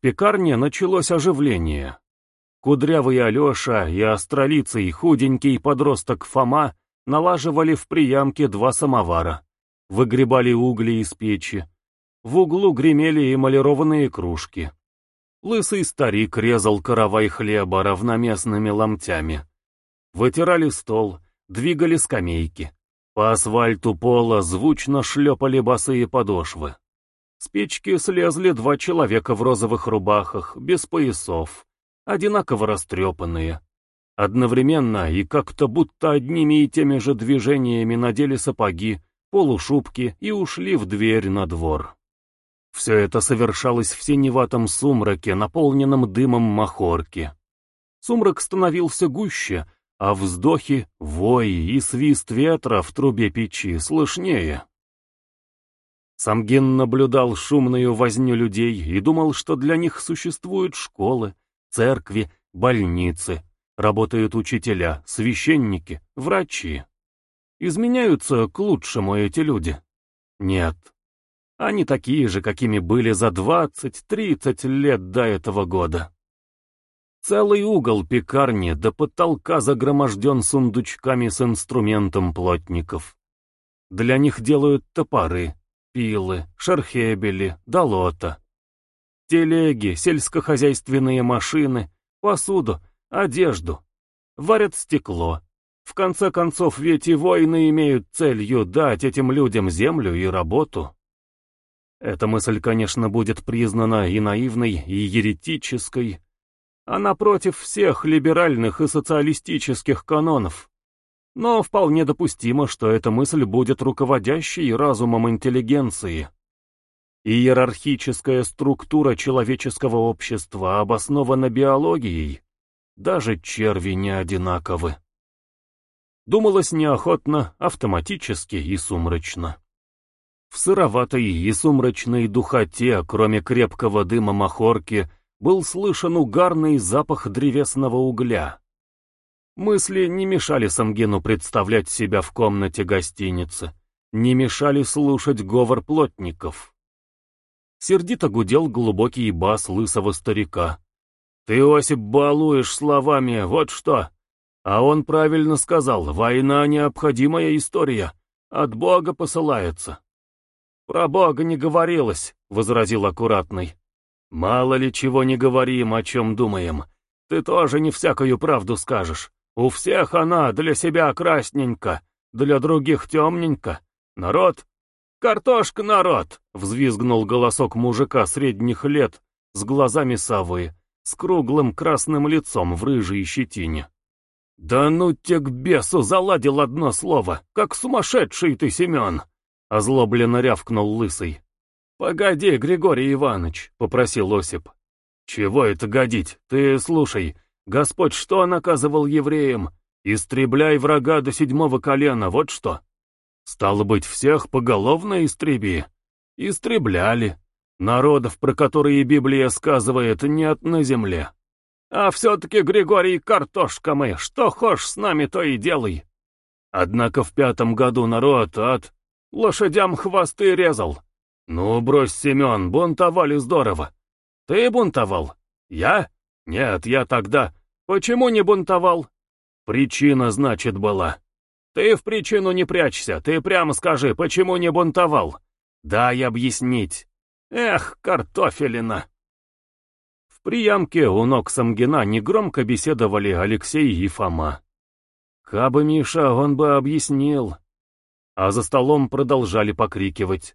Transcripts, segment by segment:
В пекарне началось оживление. Кудрявый Алеша и астролицый худенький подросток Фома налаживали в приямке два самовара, выгребали угли из печи. В углу гремели эмалированные кружки. Лысый старик резал каравай хлеба равноместными ломтями. Вытирали стол, двигали скамейки. По асфальту пола звучно шлепали босые подошвы. С печки слезли два человека в розовых рубахах, без поясов, одинаково растрепанные. Одновременно и как-то будто одними и теми же движениями надели сапоги, полушубки и ушли в дверь на двор. Все это совершалось в синеватом сумраке, наполненном дымом махорки. Сумрак становился гуще, а вздохи, вой и свист ветра в трубе печи слышнее. Самгин наблюдал шумную возню людей и думал, что для них существуют школы, церкви, больницы, работают учителя, священники, врачи. Изменяются к лучшему эти люди? Нет. Они такие же, какими были за 20-30 лет до этого года. Целый угол пекарни до потолка загроможден сундучками с инструментом плотников. Для них делают топоры, пилы, шархебели, долота. Телеги, сельскохозяйственные машины, посуду, одежду. Варят стекло. В конце концов, ведь и войны имеют целью дать этим людям землю и работу. Эта мысль, конечно, будет признана и наивной, и еретической. Она против всех либеральных и социалистических канонов. Но вполне допустимо, что эта мысль будет руководящей разумом интеллигенции. Иерархическая структура человеческого общества обоснована биологией. Даже черви не одинаковы. Думалось неохотно, автоматически и сумрачно. В сыроватой и сумрачной духоте, кроме крепкого дыма махорки, был слышен угарный запах древесного угля. Мысли не мешали Самгину представлять себя в комнате гостиницы, не мешали слушать говор плотников. Сердито гудел глубокий бас лысого старика. «Ты, Осип, балуешь словами, вот что!» А он правильно сказал, война — необходимая история, от Бога посылается. «Про Бога не говорилось», — возразил аккуратный. «Мало ли чего не говорим, о чем думаем. Ты тоже не всякую правду скажешь. У всех она для себя красненько, для других темненько. Народ? Картошка, народ!» — взвизгнул голосок мужика средних лет, с глазами совы, с круглым красным лицом в рыжей щетине. «Да ну те к бесу заладил одно слово, как сумасшедший ты, Семен!» — озлобленно рявкнул Лысый. «Погоди, Григорий Иванович», — попросил Осип. «Чего это годить? Ты слушай, Господь что наказывал евреям? Истребляй врага до седьмого колена, вот что. Стало быть, всех поголовно истреби. Истребляли. Народов, про которые Библия сказывает, нет на земле. А все-таки, Григорий, картошка мы, что хошь с нами, то и делай. Однако в пятом году народ от Лошадям хвосты резал. Ну, брось, Семен, бунтовали здорово. Ты бунтовал? Я? Нет, я тогда. Почему не бунтовал? Причина, значит, была. Ты в причину не прячься, ты прямо скажи, почему не бунтовал? Дай объяснить. Эх, картофелина. В приямке у ног Самгина негромко беседовали Алексей и Фома. Кабы Миша, он бы объяснил а за столом продолжали покрикивать.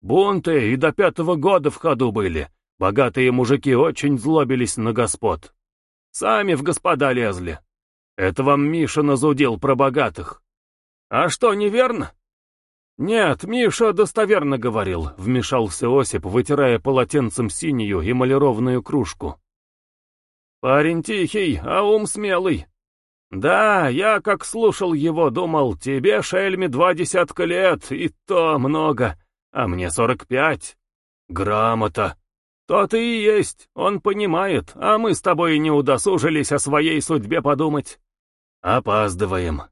«Бунты и до пятого года в ходу были. Богатые мужики очень злобились на господ. Сами в господа лезли. Это вам Миша назудил про богатых. А что, неверно?» «Нет, Миша достоверно говорил», — вмешался Осип, вытирая полотенцем синюю эмалированную кружку. «Парень тихий, а ум смелый. «Да, я как слушал его, думал, тебе, Шельме, два десятка лет, и то много, а мне сорок пять. Грамота. То-то и есть, он понимает, а мы с тобой не удосужились о своей судьбе подумать. Опаздываем».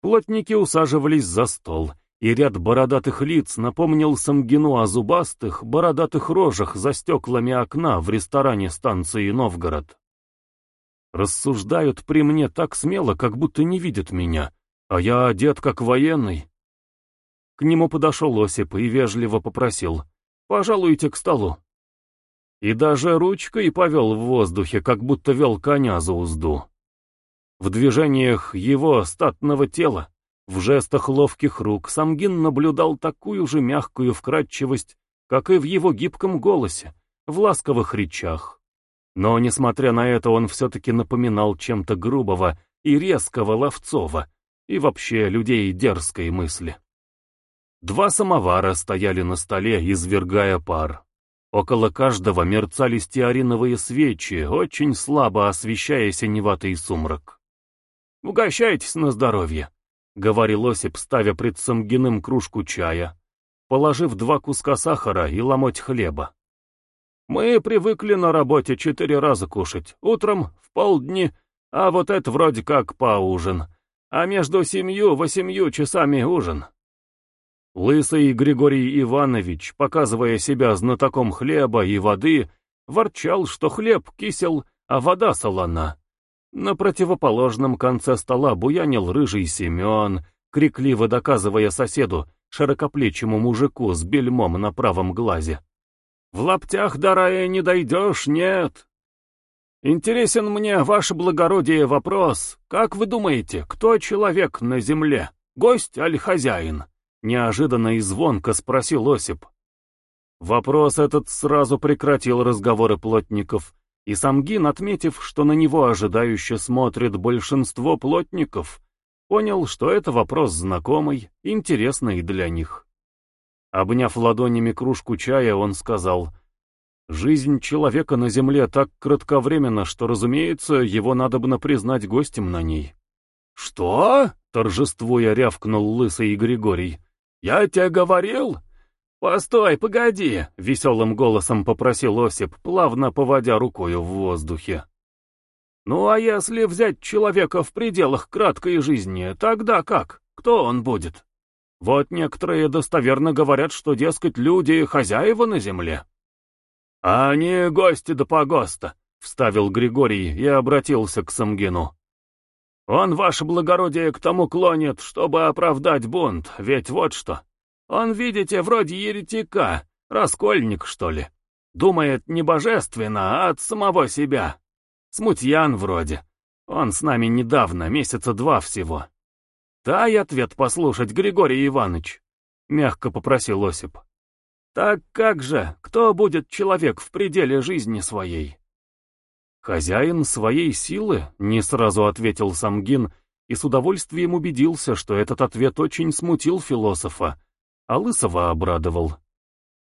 Плотники усаживались за стол, и ряд бородатых лиц напомнил Самгину о зубастых, бородатых рожах за стеклами окна в ресторане станции Новгород. Рассуждают при мне так смело, как будто не видят меня, а я одет как военный. К нему подошел Осип и вежливо попросил, «Пожалуйте к столу». И даже ручкой повел в воздухе, как будто вел коня за узду. В движениях его статного тела, в жестах ловких рук Самгин наблюдал такую же мягкую вкрадчивость, как и в его гибком голосе, в ласковых речах. Но, несмотря на это, он все-таки напоминал чем-то грубого и резкого Ловцова, и вообще людей дерзкой мысли. Два самовара стояли на столе, извергая пар. Около каждого мерцали стеариновые свечи, очень слабо освещая синеватый сумрак. «Угощайтесь на здоровье», — говорил Осип, ставя пред Самгиным кружку чая, положив два куска сахара и ломоть хлеба. Мы привыкли на работе четыре раза кушать. Утром, в полдни, а вот это вроде как поужин. А между семью-восемью часами ужин. Лысый Григорий Иванович, показывая себя знатоком хлеба и воды, ворчал, что хлеб кисел, а вода солона. На противоположном конце стола буянил рыжий Семен, крикливо доказывая соседу, широкоплечему мужику с бельмом на правом глазе. В лаптях до рая не дойдешь, нет. Интересен мне, ваше благородие, вопрос. Как вы думаете, кто человек на земле? Гость аль хозяин? Неожиданно и звонко спросил Осип. Вопрос этот сразу прекратил разговоры плотников, и Самгин, отметив, что на него ожидающе смотрит большинство плотников, понял, что это вопрос знакомый, интересный для них. Обняв ладонями кружку чая, он сказал, «Жизнь человека на земле так кратковременна, что, разумеется, его надобно признать гостем на ней». «Что?» — торжествуя рявкнул лысый Григорий. «Я тебе говорил?» «Постой, погоди!» — веселым голосом попросил Осип, плавно поводя рукою в воздухе. «Ну а если взять человека в пределах краткой жизни, тогда как? Кто он будет?» Вот некоторые достоверно говорят, что, дескать, люди — хозяева на земле. — А не гости да погоста, — вставил Григорий и обратился к Самгину. — Он, ваше благородие, к тому клонит, чтобы оправдать бунт, ведь вот что. Он, видите, вроде еретика, раскольник, что ли. Думает не божественно, а от самого себя. Смутьян вроде. Он с нами недавно, месяца два всего. «Дай ответ послушать, Григорий Иванович», — мягко попросил Осип. «Так как же, кто будет человек в пределе жизни своей?» «Хозяин своей силы», — не сразу ответил Самгин, и с удовольствием убедился, что этот ответ очень смутил философа, а Лысого обрадовал.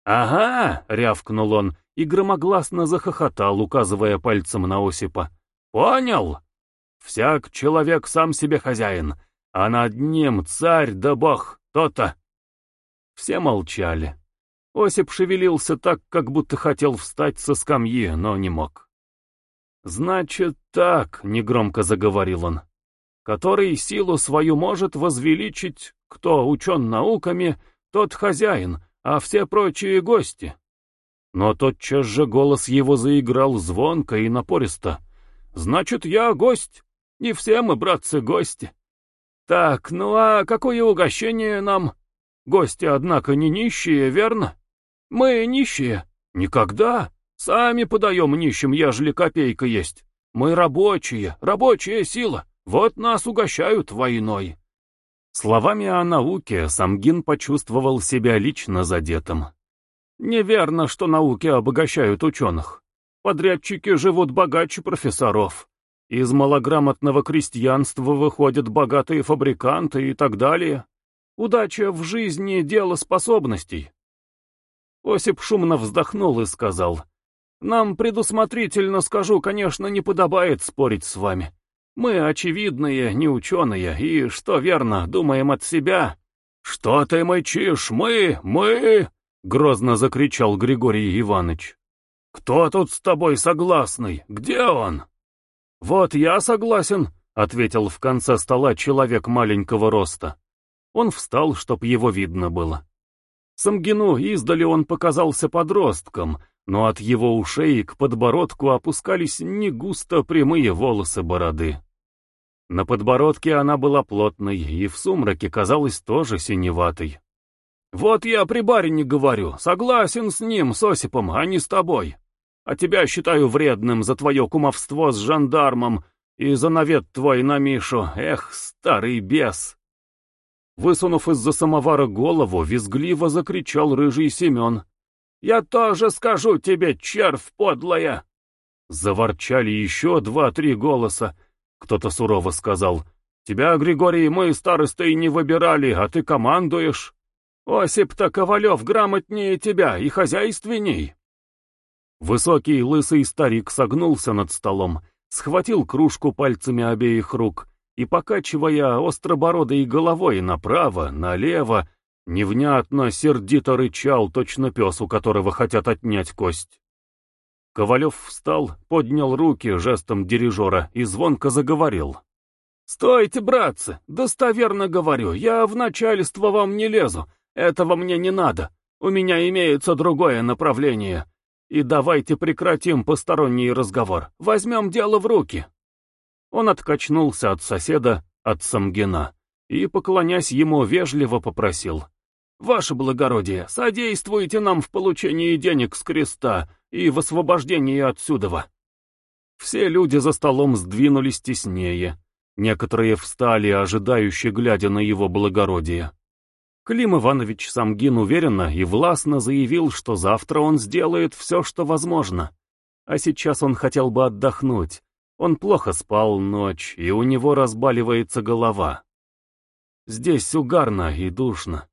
«Ага!» — рявкнул он и громогласно захохотал, указывая пальцем на Осипа. «Понял? Всяк человек сам себе хозяин, а над ним царь да бог, то-то. Все молчали. Осип шевелился так, как будто хотел встать со скамьи, но не мог. «Значит так», — негромко заговорил он, — «который силу свою может возвеличить, кто учен науками, тот хозяин, а все прочие гости». Но тотчас же голос его заиграл звонко и напористо. «Значит, я гость, и все мы, братцы, гости. Так, ну а какое угощение нам? Гости, однако, не нищие, верно? Мы нищие. Никогда. Сами подаем нищим, ежели копейка есть. Мы рабочие, рабочая сила. Вот нас угощают войной. Словами о науке Самгин почувствовал себя лично задетым. Неверно, что науки обогащают ученых. Подрядчики живут богаче профессоров. Из малограмотного крестьянства выходят богатые фабриканты и так далее. Удача в жизни — дело способностей. Осип шумно вздохнул и сказал, «Нам предусмотрительно скажу, конечно, не подобает спорить с вами. Мы очевидные, не ученые, и, что верно, думаем от себя». «Что ты мычишь? Мы, мы!» — грозно закричал Григорий Иванович. «Кто тут с тобой согласный? Где он?» «Вот я согласен», — ответил в конце стола человек маленького роста. Он встал, чтоб его видно было. Самгину издали он показался подростком, но от его ушей к подбородку опускались не густо прямые волосы бороды. На подбородке она была плотной и в сумраке казалась тоже синеватой. «Вот я при барине говорю, согласен с ним, с Осипом, а не с тобой. А тебя считаю вредным за твое кумовство с жандармом и за навет твой на Мишу. Эх, старый бес!» Высунув из-за самовара голову, визгливо закричал рыжий Семен. «Я тоже скажу тебе, червь подлая!» Заворчали еще два-три голоса. Кто-то сурово сказал. «Тебя, Григорий, мы старостой не выбирали, а ты командуешь. Осип-то Ковалев грамотнее тебя и хозяйственней». Высокий лысый старик согнулся над столом, схватил кружку пальцами обеих рук и, покачивая остробородой головой направо, налево, невнятно, сердито рычал, точно пес, у которого хотят отнять кость. Ковалев встал, поднял руки жестом дирижера и звонко заговорил. «Стойте, братцы, достоверно говорю, я в начальство вам не лезу, этого мне не надо, у меня имеется другое направление. И давайте прекратим посторонний разговор, возьмем дело в руки». Он откачнулся от соседа, от Самгина, и, поклонясь ему, вежливо попросил. «Ваше благородие, содействуйте нам в получении денег с креста и в освобождении отсюдова». Все люди за столом сдвинулись теснее. Некоторые встали, ожидающе глядя на его благородие. Клим Иванович Самгин уверенно и властно заявил, что завтра он сделает все, что возможно. А сейчас он хотел бы отдохнуть, он плохо спал ночь, и у него разбаливается голова. Здесь угарно и душно.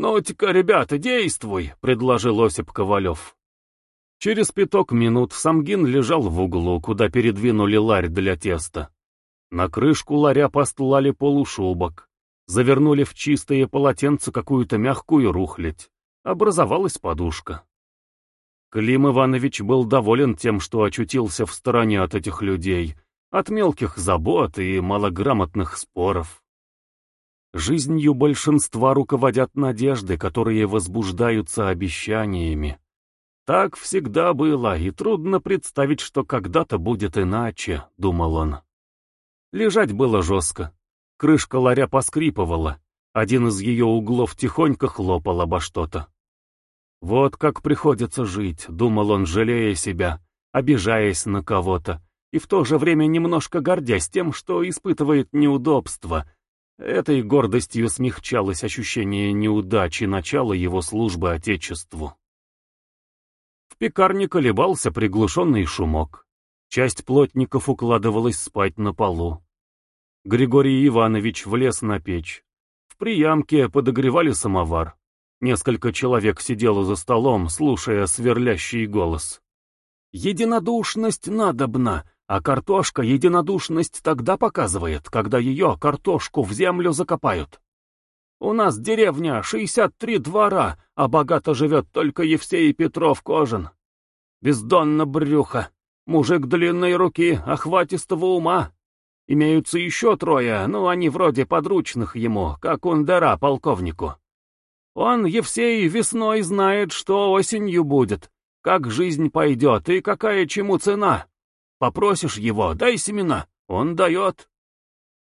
«Ну-ка, ребята, действуй!» — предложил Осип Ковалев. Через пяток минут Самгин лежал в углу, куда передвинули ларь для теста. На крышку ларя постлали полушубок, завернули в чистое полотенце какую-то мягкую рухлядь. Образовалась подушка. Клим Иванович был доволен тем, что очутился в стороне от этих людей, от мелких забот и малограмотных споров. Жизнью большинства руководят надежды, которые возбуждаются обещаниями. Так всегда было, и трудно представить, что когда-то будет иначе, — думал он. Лежать было жестко. Крышка ларя поскрипывала. Один из ее углов тихонько хлопал обо что-то. Вот как приходится жить, думал он, жалея себя, обижаясь на кого-то, и в то же время немножко гордясь тем, что испытывает неудобства. Этой гордостью смягчалось ощущение неудачи начала его службы Отечеству. В пекарне колебался приглушенный шумок. Часть плотников укладывалась спать на полу. Григорий Иванович влез на печь. В приямке подогревали самовар. Несколько человек сидело за столом, слушая сверлящий голос. «Единодушность надобна, а картошка единодушность тогда показывает, когда ее, картошку, в землю закопают. У нас деревня, 63 двора, а богато живет только Евсей Петров Кожин. Бездонно брюхо, мужик длинной руки, охватистого ума. Имеются еще трое, но они вроде подручных ему, как ундера полковнику. Он, Евсей, весной знает, что осенью будет, как жизнь пойдет и какая чему цена. Попросишь его, дай семена, он дает.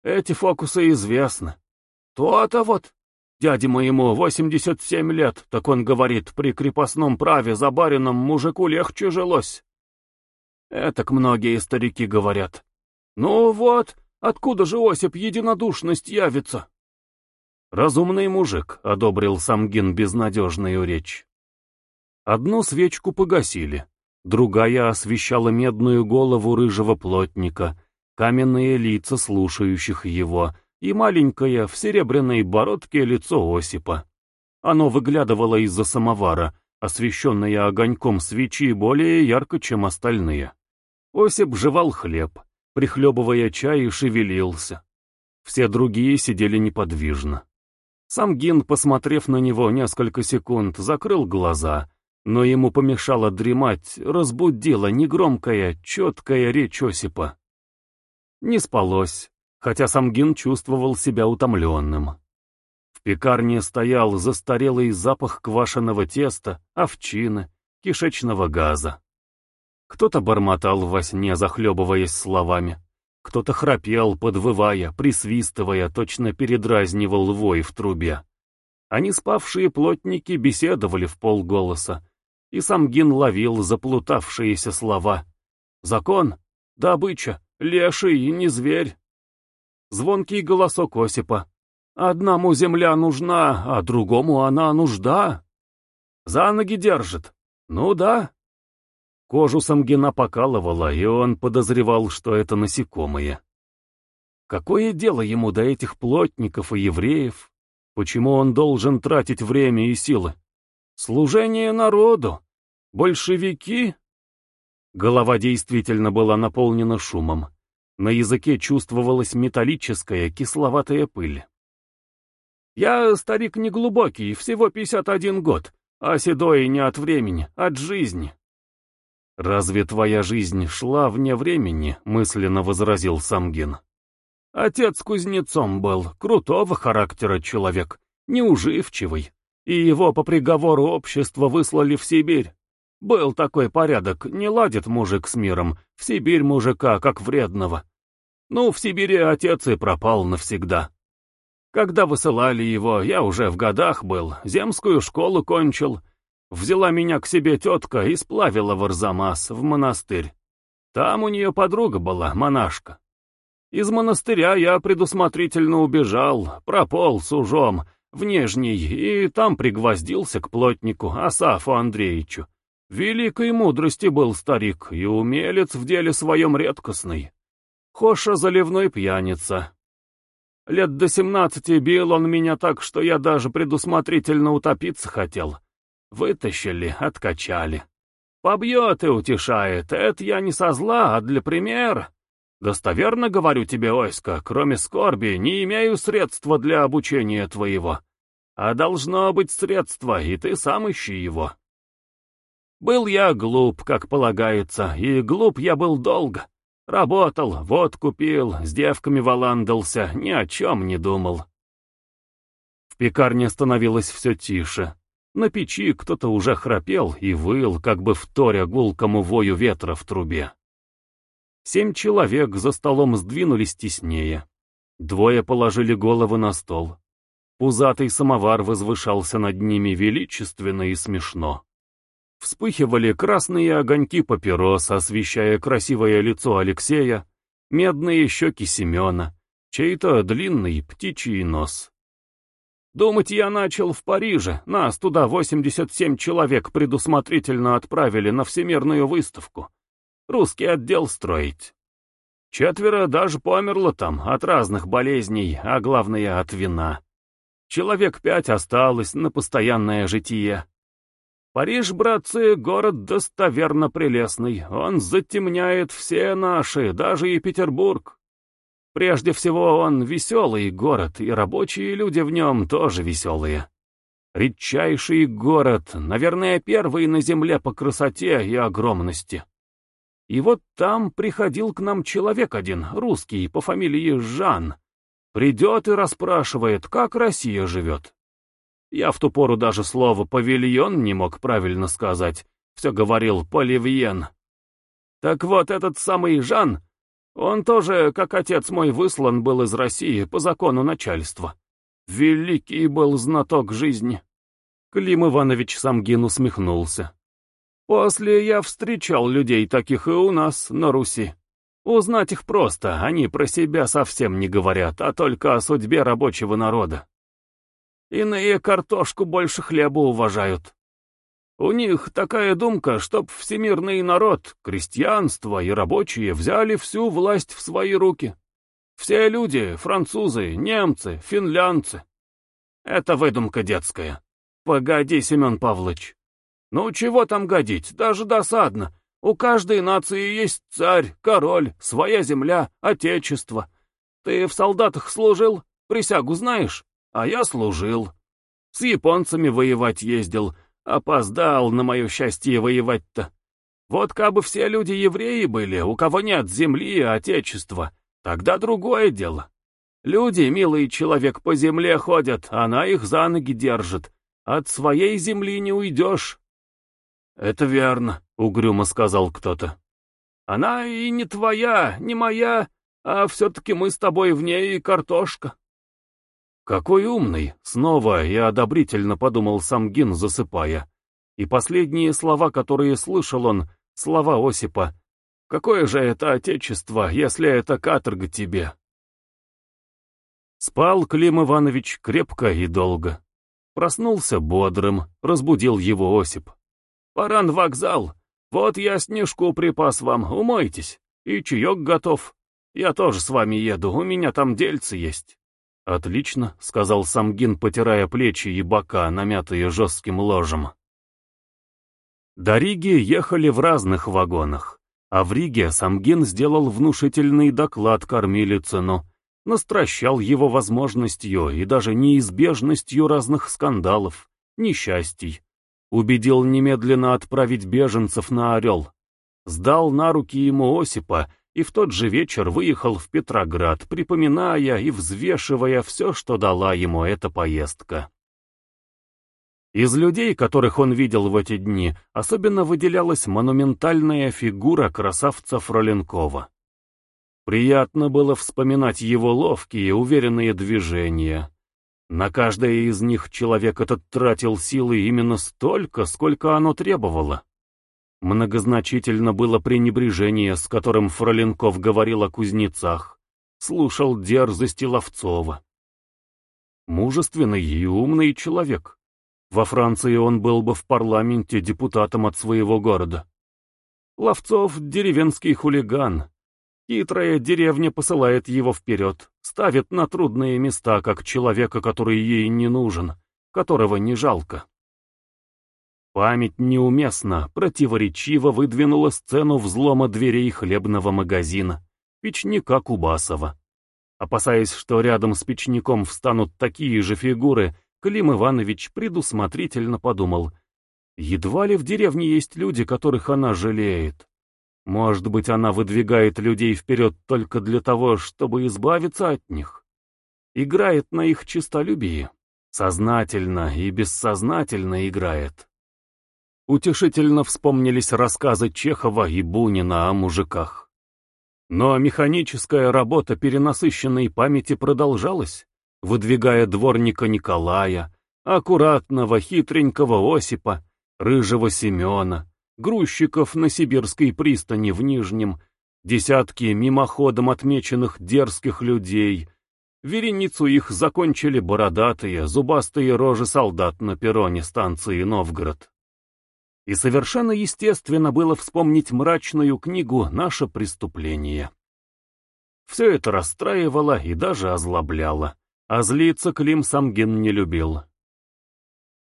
Эти фокусы известны. То-то вот. Дяде моему 87 лет, так он говорит, при крепостном праве за барином мужику легче жилось. Этак многие старики говорят. Ну вот, откуда же Осип единодушность явится? «Разумный мужик», — одобрил Самгин безнадежную речь. Одну свечку погасили, другая освещала медную голову рыжего плотника, каменные лица слушающих его и маленькое в серебряной бородке лицо Осипа. Оно выглядывало из-за самовара, освещенное огоньком свечи более ярко, чем остальные. Осип жевал хлеб, прихлебывая чай и шевелился. Все другие сидели неподвижно. Сам Гин, посмотрев на него несколько секунд, закрыл глаза, но ему помешало дремать, разбудила негромкая, четкая речь Осипа. Не спалось, хотя сам Гин чувствовал себя утомленным. В пекарне стоял застарелый запах квашеного теста, овчины, кишечного газа. Кто-то бормотал во сне, захлебываясь словами. Кто-то храпел, подвывая, присвистывая, точно передразнивал вой в трубе. Они спавшие плотники беседовали в полголоса, и Самгин ловил заплутавшиеся слова. «Закон, добыча, леший не зверь». Звонкий голосок Осипа. «Одному земля нужна, а другому она нужда». «За ноги держит». «Ну да». Кожу Самгина покалывала, и он подозревал, что это насекомые. Какое дело ему до этих плотников и евреев? Почему он должен тратить время и силы? Служение народу? Большевики? Голова действительно была наполнена шумом. На языке чувствовалась металлическая кисловатая пыль. «Я старик неглубокий, всего 51 год, а седой не от времени, от жизни». «Разве твоя жизнь шла вне времени?» — мысленно возразил Самгин. Отец кузнецом был, крутого характера человек, неуживчивый, и его по приговору общества выслали в Сибирь. Был такой порядок, не ладит мужик с миром, в Сибирь мужика, как вредного. Ну, в Сибири отец и пропал навсегда. Когда высылали его, я уже в годах был, земскую школу кончил. Взяла меня к себе тетка и сплавила в Арзамас, в монастырь. Там у нее подруга была, монашка. Из монастыря я предусмотрительно убежал, прополз ужом, в Нижний, и там пригвоздился к плотнику Асафу Андреевичу. Великой мудрости был старик и умелец в деле своем редкостный. Хоша заливной пьяница. Лет до семнадцати бил он меня так, что я даже предусмотрительно утопиться хотел. Вытащили, откачали. Побьет и утешает, это я не со зла, а для примера. Достоверно говорю тебе, Оська, кроме скорби, не имею средства для обучения твоего. А должно быть средство, и ты сам ищи его. Был я глуп, как полагается, и глуп я был долго. Работал, вот купил, с девками валандался, ни о чем не думал. В пекарне становилось все тише. На печи кто-то уже храпел и выл, как бы вторя гулкому вою ветра в трубе. Семь человек за столом сдвинулись теснее. Двое положили головы на стол. Пузатый самовар возвышался над ними величественно и смешно. Вспыхивали красные огоньки папирос, освещая красивое лицо Алексея, медные щеки Семена, чей-то длинный птичий нос. Думать я начал в Париже, нас туда 87 человек предусмотрительно отправили на всемирную выставку русский отдел строить. Четверо даже померло там от разных болезней, а главное от вина. Человек пять осталось на постоянное житие. Париж, братцы, город достоверно прелестный, он затемняет все наши, даже и Петербург. Прежде всего, он веселый город, и рабочие люди в нем тоже веселые. Редчайший город, наверное, первый на земле по красоте и огромности. И вот там приходил к нам человек один, русский, по фамилии Жан. Придет и расспрашивает, как Россия живет. Я в ту пору даже слово «павильон» не мог правильно сказать. Все говорил «поливьен». Так вот, этот самый Жан, он тоже, как отец мой, выслан был из России по закону начальства. Великий был знаток жизни. Клим Иванович Самгин усмехнулся. После я встречал людей таких и у нас, на Руси. Узнать их просто, они про себя совсем не говорят, а только о судьбе рабочего народа. Иные картошку больше хлеба уважают. У них такая думка, чтоб всемирный народ, крестьянство и рабочие взяли всю власть в свои руки. Все люди, французы, немцы, финлянцы. Это выдумка детская. Погоди, Семен Павлович. Ну чего там годить, даже досадно. У каждой нации есть царь, король, своя земля, отечество. Ты в солдатах служил? Присягу знаешь? А я служил. С японцами воевать ездил. Опоздал, на мое счастье, воевать-то. Вот кабы все люди евреи были, у кого нет земли и отечества, тогда другое дело. Люди, милый человек, по земле ходят, она их за ноги держит. От своей земли не уйдешь. Это верно, угрюмо сказал кто-то. Она и не твоя, не моя, а все-таки мы с тобой в ней картошка. Какой умный, снова и одобрительно подумал Самгин, засыпая. И последние слова, которые слышал он, слова Осипа. Какое же это отечество, если это каторга тебе? Спал Клим Иванович крепко и долго. Проснулся бодрым, разбудил его Осип. «Пора на вокзал. Вот я снежку припас вам, умойтесь. И чаек готов. Я тоже с вами еду, у меня там дельцы есть». «Отлично», — сказал Самгин, потирая плечи и бока, намятые жестким ложем. До Риги ехали в разных вагонах, а в Риге Самгин сделал внушительный доклад кормилицыну, настращал его возможностью и даже неизбежностью разных скандалов, несчастий, убедил немедленно отправить беженцев на Орел, сдал на руки ему Осипа и в тот же вечер выехал в Петроград, припоминая и взвешивая все, что дала ему эта поездка. Из людей, которых он видел в эти дни, особенно выделялась монументальная фигура красавца Фроленкова. Приятно было вспоминать его ловкие, уверенные движения. На каждое из них человек этот тратил силы именно столько, сколько оно требовало. Многозначительно было пренебрежение, с которым Фроленков говорил о кузнецах, слушал дерзости Ловцова. Мужественный и умный человек. Во Франции он был бы в парламенте депутатом от своего города. Ловцов — деревенский хулиган, Хитрая деревня посылает его вперед, ставит на трудные места, как человека, который ей не нужен, которого не жалко. Память неуместно, противоречиво выдвинула сцену взлома дверей хлебного магазина, печника Кубасова. Опасаясь, что рядом с печником встанут такие же фигуры, Клим Иванович предусмотрительно подумал, едва ли в деревне есть люди, которых она жалеет. Может быть, она выдвигает людей вперед только для того, чтобы избавиться от них? Играет на их честолюбии. Сознательно и бессознательно играет. Утешительно вспомнились рассказы Чехова и Бунина о мужиках. Но механическая работа перенасыщенной памяти продолжалась, выдвигая дворника Николая, аккуратного, хитренького Осипа, рыжего Семена, грузчиков на сибирской пристани в Нижнем, десятки мимоходом отмеченных дерзких людей. Вереницу их закончили бородатые, зубастые рожи солдат на перроне станции Новгород. И совершенно естественно было вспомнить мрачную книгу «Наше преступление». Все это расстраивало и даже озлобляло, а злиться Клим Самгин не любил.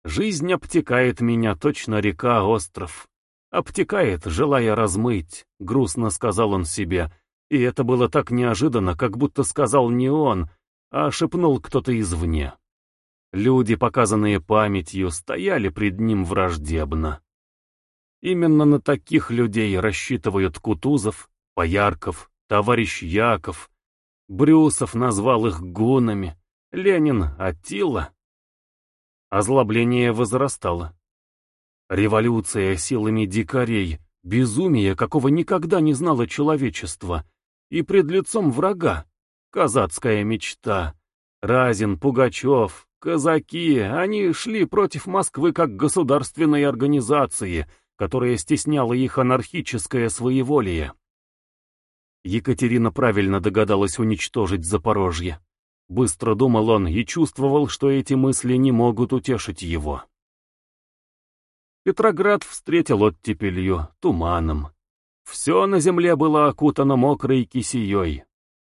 Жизнь обтекает меня, точно река-остров. Обтекает, желая размыть, грустно сказал он себе, и это было так неожиданно, как будто сказал не он, а шепнул кто-то извне. Люди, показанные памятью, стояли пред ним враждебно. Именно на таких людей рассчитывают Кутузов, Поярков, товарищ Яков. Брюсов назвал их гунами, Ленин — Аттила. Озлобление возрастало. Революция силами дикарей, безумие, какого никогда не знало человечество, и пред лицом врага, казацкая мечта. Разин, Пугачев, казаки, они шли против Москвы как государственной организации, которая стесняла их анархическое своеволие. Екатерина правильно догадалась уничтожить Запорожье. Быстро думал он и чувствовал, что эти мысли не могут утешить его. Петроград встретил оттепелью, туманом. Все на земле было окутано мокрой кисеей.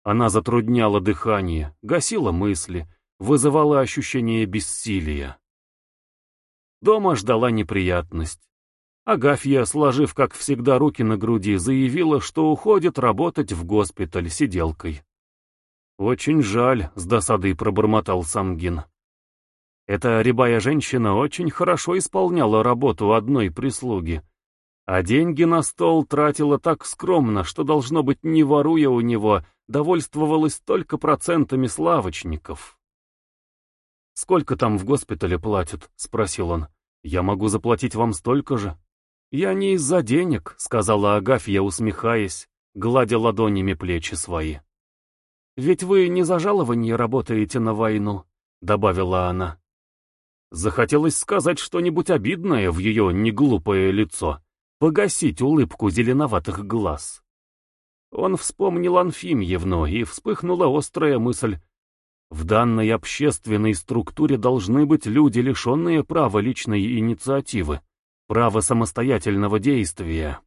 Она затрудняла дыхание, гасила мысли, вызывала ощущение бессилия. Дома ждала неприятность. Агафья, сложив, как всегда, руки на груди, заявила, что уходит работать в госпиталь сиделкой. «Очень жаль», — с досадой пробормотал Самгин. Эта рябая женщина очень хорошо исполняла работу одной прислуги, а деньги на стол тратила так скромно, что, должно быть, не воруя у него, довольствовалась только процентами славочников. «Сколько там в госпитале платят?» — спросил он. «Я могу заплатить вам столько же». «Я не из-за денег», — сказала Агафья, усмехаясь, гладя ладонями плечи свои. «Ведь вы не за жалование работаете на войну», — добавила она. Захотелось сказать что-нибудь обидное в ее неглупое лицо, погасить улыбку зеленоватых глаз. Он вспомнил Анфимьевну, и вспыхнула острая мысль. В данной общественной структуре должны быть люди, лишенные права личной инициативы, права самостоятельного действия.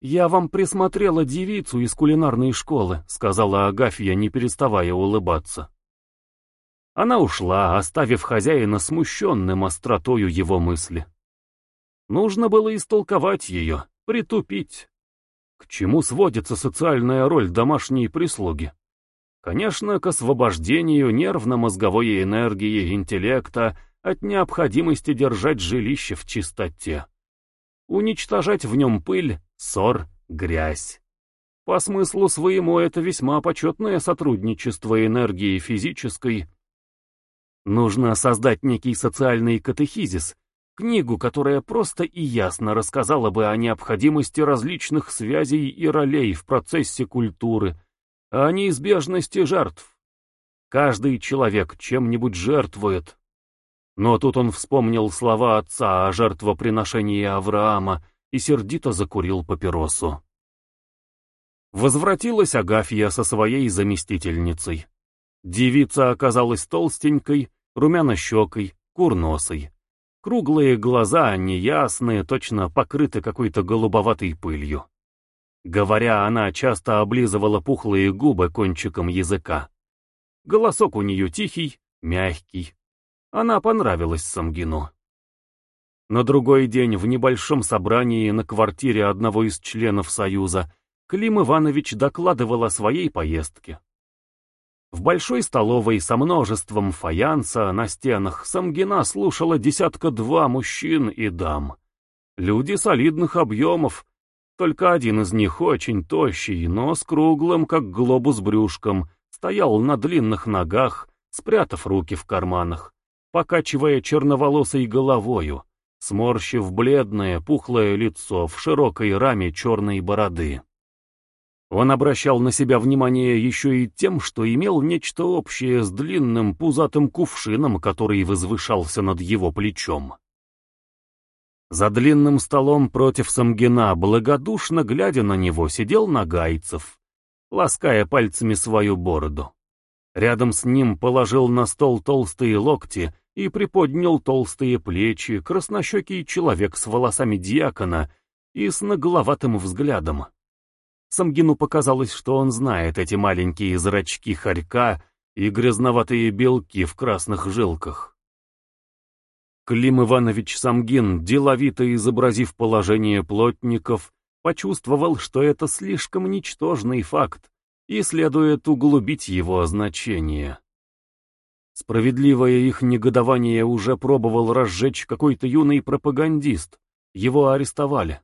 «Я вам присмотрела девицу из кулинарной школы», — сказала Агафья, не переставая улыбаться. Она ушла, оставив хозяина смущенным остротою его мысли. Нужно было истолковать ее, притупить. К чему сводится социальная роль домашней прислуги? Конечно, к освобождению нервно-мозговой энергии интеллекта от необходимости держать жилище в чистоте. Уничтожать в нем пыль, ссор, грязь. По смыслу своему это весьма почетное сотрудничество энергии физической Нужно создать некий социальный катехизис, книгу, которая просто и ясно рассказала бы о необходимости различных связей и ролей в процессе культуры, о неизбежности жертв. Каждый человек чем-нибудь жертвует. Но тут он вспомнил слова отца о жертвоприношении Авраама и сердито закурил папиросу. Возвратилась Агафья со своей заместительницей. Девица оказалась толстенькой, румяно-щекой, курносой. Круглые глаза, неясные, точно покрыты какой-то голубоватой пылью. Говоря, она часто облизывала пухлые губы кончиком языка. Голосок у нее тихий, мягкий. Она понравилась Самгину. На другой день в небольшом собрании на квартире одного из членов Союза Клим Иванович докладывал о своей поездке. В большой столовой со множеством фаянса на стенах Самгина слушала десятка-два мужчин и дам. Люди солидных объемов, только один из них очень тощий, но с круглым, как глобус брюшком, стоял на длинных ногах, спрятав руки в карманах, покачивая черноволосой головою, сморщив бледное, пухлое лицо в широкой раме черной бороды. Он обращал на себя внимание еще и тем, что имел нечто общее с длинным пузатым кувшином, который возвышался над его плечом. За длинным столом против Самгина, благодушно глядя на него, сидел Нагайцев, лаская пальцами свою бороду. Рядом с ним положил на стол толстые локти и приподнял толстые плечи краснощекий человек с волосами диакона и с нагловатым взглядом. Самгину показалось, что он знает эти маленькие зрачки хорька и грязноватые белки в красных жилках. Клим Иванович Самгин, деловито изобразив положение плотников, почувствовал, что это слишком ничтожный факт, и следует углубить его значение. Справедливое их негодование уже пробовал разжечь какой-то юный пропагандист. Его арестовали.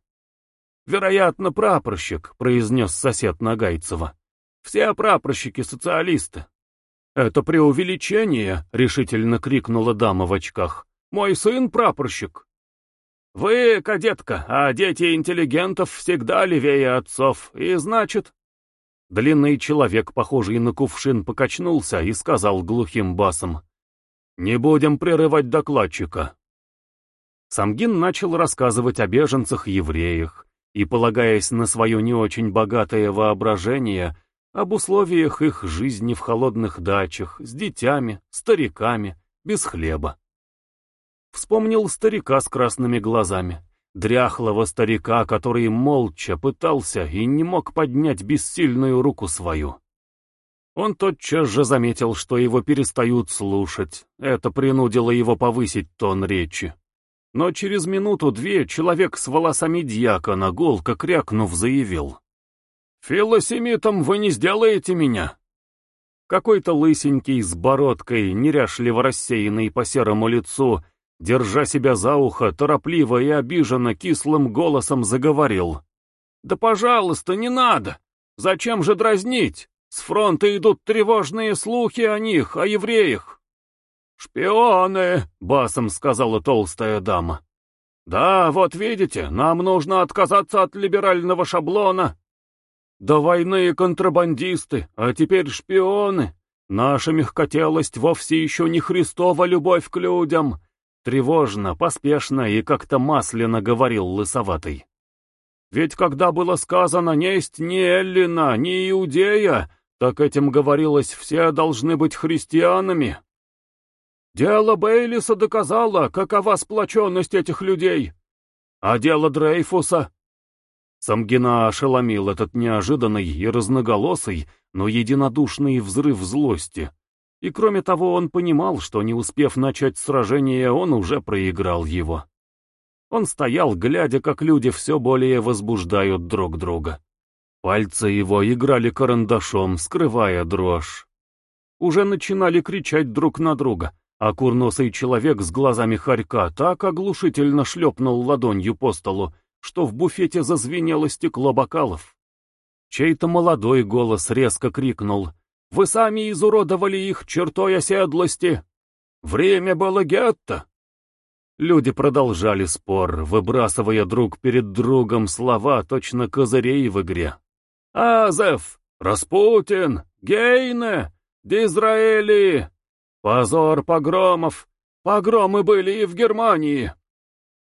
«Вероятно, прапорщик», — произнес сосед Нагайцева. «Все прапорщики социалисты». «Это преувеличение», — решительно крикнула дама в очках. «Мой сын прапорщик». «Вы, кадетка, а дети интеллигентов всегда левее отцов, и значит...» Длинный человек, похожий на кувшин, покачнулся и сказал глухим басом. «Не будем прерывать докладчика». Самгин начал рассказывать о беженцах-евреях, и, полагаясь на свое не очень богатое воображение, об условиях их жизни в холодных дачах, с детьми, стариками, без хлеба. Вспомнил старика с красными глазами, дряхлого старика, который молча пытался и не мог поднять бессильную руку свою. Он тотчас же заметил, что его перестают слушать, это принудило его повысить тон речи. Но через минуту-две человек с волосами дьякона, голко крякнув, заявил. «Филосемитом вы не сделаете меня!» Какой-то лысенький с бородкой, неряшливо рассеянный по серому лицу, держа себя за ухо, торопливо и обиженно кислым голосом заговорил. «Да пожалуйста, не надо! Зачем же дразнить? С фронта идут тревожные слухи о них, о евреях. «Шпионы!» — басом сказала толстая дама. «Да, вот видите, нам нужно отказаться от либерального шаблона. До войны контрабандисты, а теперь шпионы. Наша мягкотелость вовсе еще не Христова любовь к людям. Тревожно, поспешно и как-то масляно говорил лысоватый. Ведь когда было сказано «несть ни Эллина, ни Иудея», так этим говорилось «все должны быть христианами». Дело Бейлиса доказало, какова сплоченность этих людей. А дело Дрейфуса... Самгина ошеломил этот неожиданный и разноголосый, но единодушный взрыв злости. И кроме того, он понимал, что не успев начать сражение, он уже проиграл его. Он стоял, глядя, как люди все более возбуждают друг друга. Пальцы его играли карандашом, скрывая дрожь. Уже начинали кричать друг на друга, а курносый человек с глазами хорька так оглушительно шлепнул ладонью по столу, что в буфете зазвенело стекло бокалов. Чей-то молодой голос резко крикнул «Вы сами изуродовали их чертой оседлости! Время было гетто!» Люди продолжали спор, выбрасывая друг перед другом слова точно козырей в игре. «Азеф! Распутин! Гейне! Дизраэли! Позор погромов! Погромы были и в Германии!»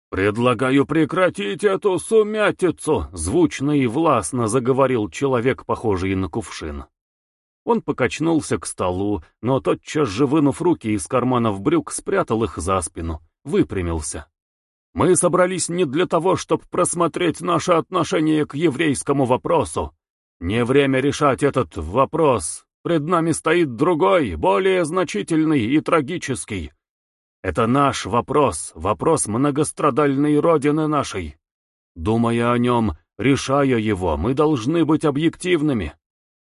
«Предлагаю прекратить эту сумятицу!» — звучно и властно заговорил человек, похожий на кувшин. Он покачнулся к столу, но тотчас же, вынув руки из карманов брюк, спрятал их за спину, выпрямился. «Мы собрались не для того, чтобы просмотреть наше отношение к еврейскому вопросу. Не время решать этот вопрос. Пред нами стоит другой, более значительный и трагический. Это наш вопрос, вопрос многострадальной Родины нашей. Думая о нем, решая его, мы должны быть объективными.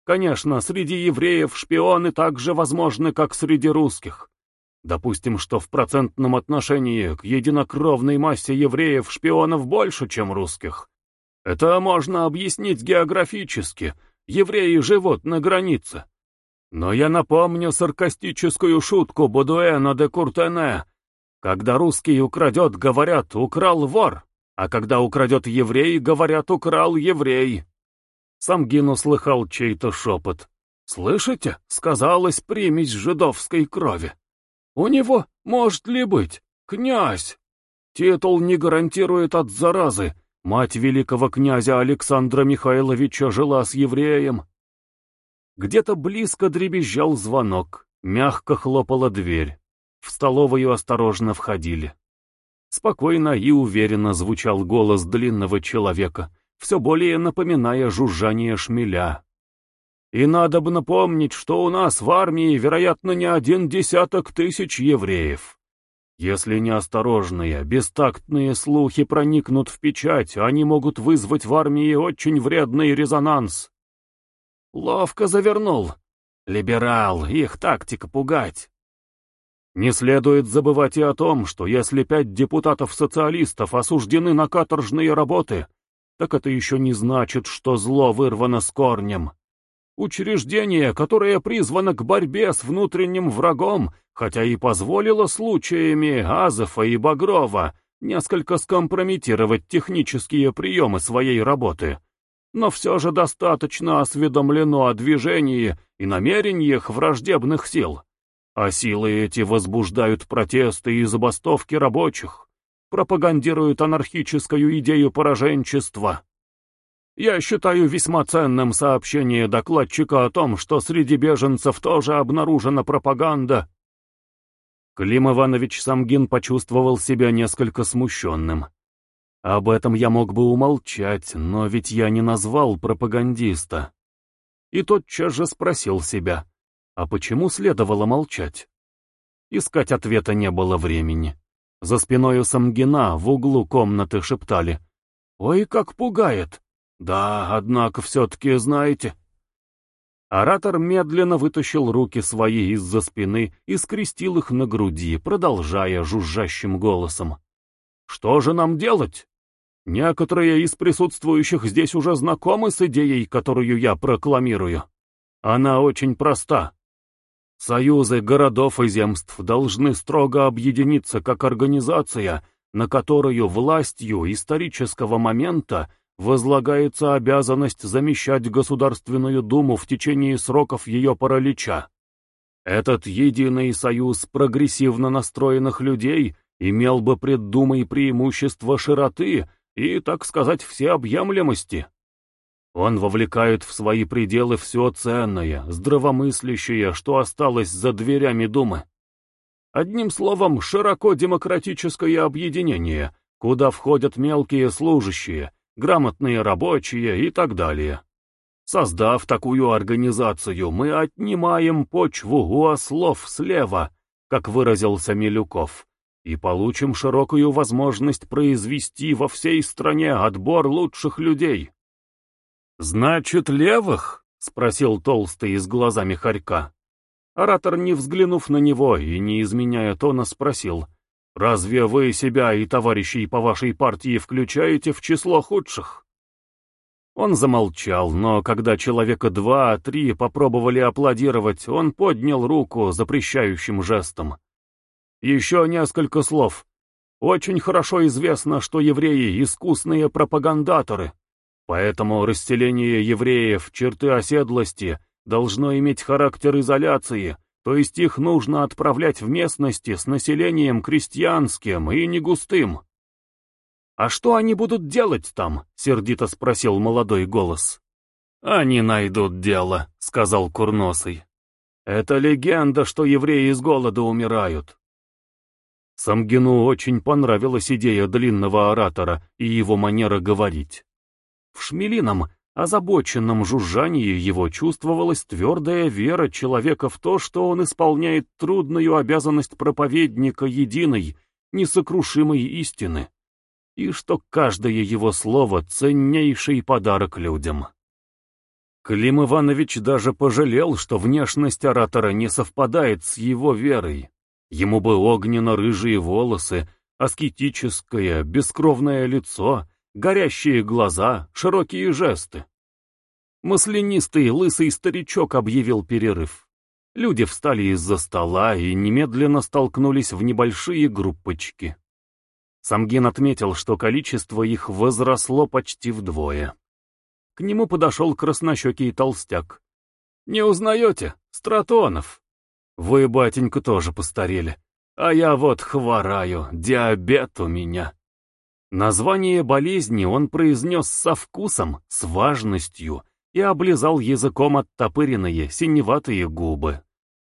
Конечно, среди евреев шпионы так же возможны, как среди русских. Допустим, что в процентном отношении к единокровной массе евреев шпионов больше, чем русских. Это можно объяснить географически. Евреи живут на границе. Но я напомню саркастическую шутку Бодуэна де Куртене. Когда русский украдет, говорят, украл вор, а когда украдет еврей, говорят, украл еврей. Сам Гин услыхал чей-то шепот. «Слышите? Сказалась примесь жидовской крови. У него, может ли быть, князь? Титул не гарантирует от заразы. Мать великого князя Александра Михайловича жила с евреем. Где-то близко дребезжал звонок, мягко хлопала дверь. В столовую осторожно входили. Спокойно и уверенно звучал голос длинного человека, все более напоминая жужжание шмеля. И надо бы напомнить, что у нас в армии, вероятно, не один десяток тысяч евреев. Если неосторожные, бестактные слухи проникнут в печать, они могут вызвать в армии очень вредный резонанс. Ловко завернул. Либерал, их тактика пугать. Не следует забывать и о том, что если пять депутатов-социалистов осуждены на каторжные работы, так это еще не значит, что зло вырвано с корнем. Учреждение, которое призвано к борьбе с внутренним врагом, хотя и позволило случаями Азефа и Багрова несколько скомпрометировать технические приемы своей работы, но все же достаточно осведомлено о движении и намерениях враждебных сил. А силы эти возбуждают протесты и забастовки рабочих, пропагандируют анархическую идею пораженчества. Я считаю весьма ценным сообщение докладчика о том, что среди беженцев тоже обнаружена пропаганда. Клим Иванович Самгин почувствовал себя несколько смущенным. Об этом я мог бы умолчать, но ведь я не назвал пропагандиста. И тотчас же спросил себя, а почему следовало молчать? Искать ответа не было времени. За спиной у Самгина в углу комнаты шептали. «Ой, как пугает! Да, однако все-таки знаете...» Оратор медленно вытащил руки свои из-за спины и скрестил их на груди, продолжая жужжащим голосом. «Что же нам делать? Некоторые из присутствующих здесь уже знакомы с идеей, которую я прокламирую. Она очень проста. Союзы городов и земств должны строго объединиться как организация, на которую властью исторического момента возлагается обязанность замещать Государственную Думу в течение сроков ее паралича. Этот единый союз прогрессивно настроенных людей имел бы пред преимущество широты и, так сказать, всеобъемлемости. Он вовлекает в свои пределы все ценное, здравомыслящее, что осталось за дверями Думы. Одним словом, широко демократическое объединение, куда входят мелкие служащие, грамотные рабочие и так далее. Создав такую организацию, мы отнимаем почву у ослов слева, как выразился Милюков, и получим широкую возможность произвести во всей стране отбор лучших людей. «Значит, левых?» — спросил Толстый с глазами хорька. Оратор, не взглянув на него и не изменяя тона, спросил, «Разве вы себя и товарищей по вашей партии включаете в число худших?» Он замолчал, но когда человека два-три попробовали аплодировать, он поднял руку запрещающим жестом. Еще несколько слов. Очень хорошо известно, что евреи — искусные пропагандаторы, поэтому расселение евреев черты оседлости должно иметь характер изоляции, то есть их нужно отправлять в местности с населением крестьянским и негустым. «А что они будут делать там?» — сердито спросил молодой голос. «Они найдут дело», — сказал Курносый. «Это легенда, что евреи из голода умирают. Самгину очень понравилась идея длинного оратора и его манера говорить. В Шмелином, озабоченном жужжании его чувствовалась твердая вера человека в то, что он исполняет трудную обязанность проповедника единой, несокрушимой истины, и что каждое его слово — ценнейший подарок людям. Клим Иванович даже пожалел, что внешность оратора не совпадает с его верой. Ему бы огненно-рыжие волосы, аскетическое, бескровное лицо, горящие глаза, широкие жесты. Маслянистый лысый старичок объявил перерыв. Люди встали из-за стола и немедленно столкнулись в небольшие группочки. Самгин отметил, что количество их возросло почти вдвое. К нему подошел краснощекий толстяк. «Не узнаете? Стратонов!» Вы, батенька, тоже постарели. А я вот хвораю, диабет у меня. Название болезни он произнес со вкусом, с важностью и облизал языком оттопыренные, синеватые губы.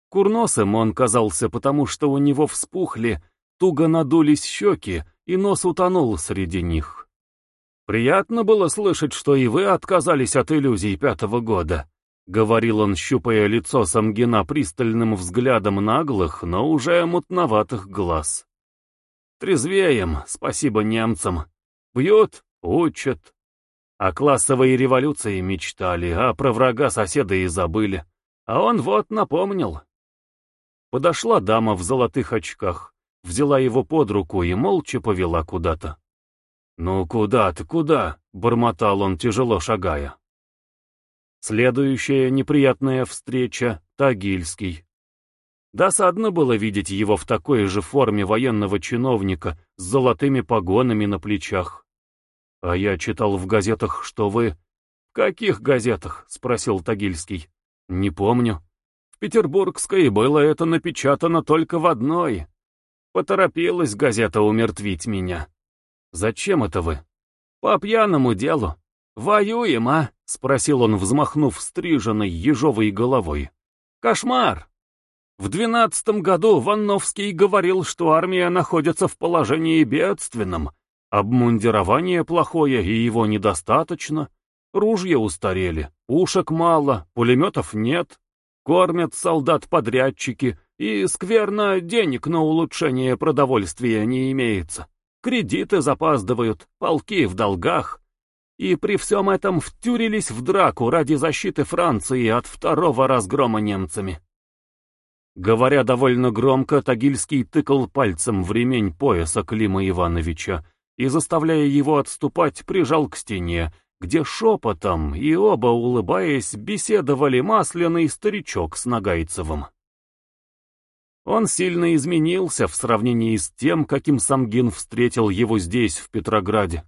Курносым он казался, потому что у него вспухли, туго надулись щеки, и нос утонул среди них. Приятно было слышать, что и вы отказались от иллюзий пятого года. — говорил он, щупая лицо Самгина пристальным взглядом наглых, но уже мутноватых глаз. «Трезвеем, спасибо немцам. Бьют, учат. О классовой революции мечтали, а про врага соседа и забыли. А он вот напомнил». Подошла дама в золотых очках, взяла его под руку и молча повела куда-то. «Ну куда ты, куда?» — бормотал он, тяжело шагая. Следующая неприятная встреча — Тагильский. Досадно было видеть его в такой же форме военного чиновника с золотыми погонами на плечах. А я читал в газетах, что вы... В каких газетах? — спросил Тагильский. Не помню. В Петербургской было это напечатано только в одной. Поторопилась газета умертвить меня. Зачем это вы? По пьяному делу. Воюем, а? — спросил он, взмахнув стриженной ежовой головой. «Кошмар! В двенадцатом году Ванновский говорил, что армия находится в положении бедственном, обмундирование плохое и его недостаточно, ружья устарели, пушек мало, пулеметов нет, кормят солдат подрядчики, и скверно денег на улучшение продовольствия не имеется. Кредиты запаздывают, полки в долгах, и при всем этом втюрились в драку ради защиты Франции от второго разгрома немцами. Говоря довольно громко, Тагильский тыкал пальцем в ремень пояса Клима Ивановича и, заставляя его отступать, прижал к стене, где шепотом и оба, улыбаясь, беседовали масляный старичок с Нагайцевым. Он сильно изменился в сравнении с тем, каким Самгин встретил его здесь, в Петрограде.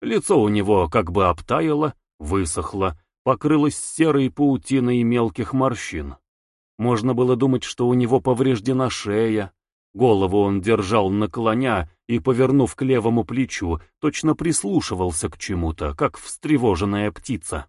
Лицо у него как бы обтаяло, высохло, покрылось серой паутиной мелких морщин. Можно было думать, что у него повреждена шея. Голову он держал наклоня и, повернув к левому плечу, точно прислушивался к чему-то, как встревоженная птица.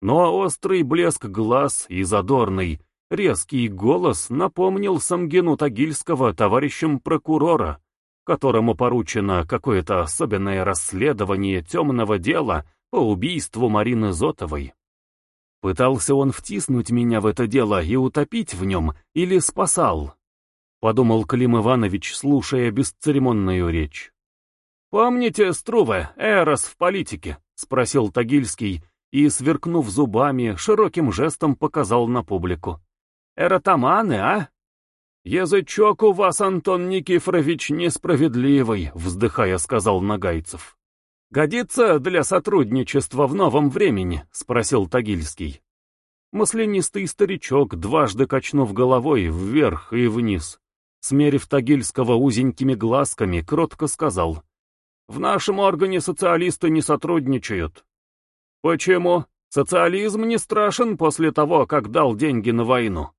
Но острый блеск глаз и задорный, резкий голос напомнил Самгину Тагильского товарищем прокурора, которому поручено какое-то особенное расследование темного дела по убийству Марины Зотовой. Пытался он втиснуть меня в это дело и утопить в нем, или спасал? Подумал Клим Иванович, слушая бесцеремонную речь. «Помните Струве, Эрос в политике?» — спросил Тагильский и, сверкнув зубами, широким жестом показал на публику. «Эротоманы, а?» «Язычок у вас, Антон Никифорович, несправедливый», — вздыхая, сказал Нагайцев. «Годится для сотрудничества в новом времени?» — спросил Тагильский. Маслянистый старичок, дважды качнув головой вверх и вниз, смерив Тагильского узенькими глазками, кротко сказал. «В нашем органе социалисты не сотрудничают». «Почему? Социализм не страшен после того, как дал деньги на войну.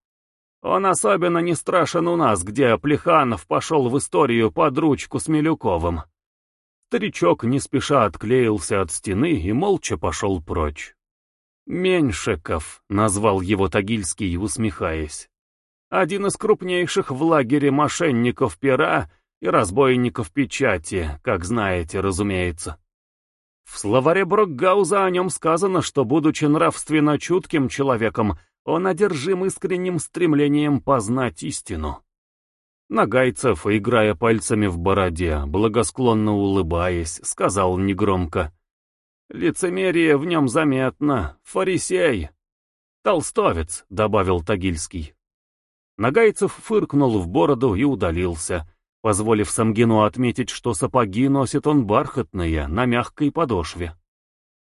Он особенно не страшен у нас, где Плеханов пошел в историю под ручку с Милюковым». Старичок не спеша отклеился от стены и молча пошел прочь. «Меньшиков», — назвал его Тагильский, усмехаясь. «Один из крупнейших в лагере мошенников пера и разбойников печати, как знаете, разумеется. В словаре Брокгауза о нем сказано, что, будучи нравственно чутким человеком, он одержим искренним стремлением познать истину. Нагайцев, играя пальцами в бороде, благосклонно улыбаясь, сказал негромко. «Лицемерие в нем заметно, фарисей!» «Толстовец», — добавил Тагильский. Нагайцев фыркнул в бороду и удалился, позволив Самгину отметить, что сапоги носит он бархатные, на мягкой подошве.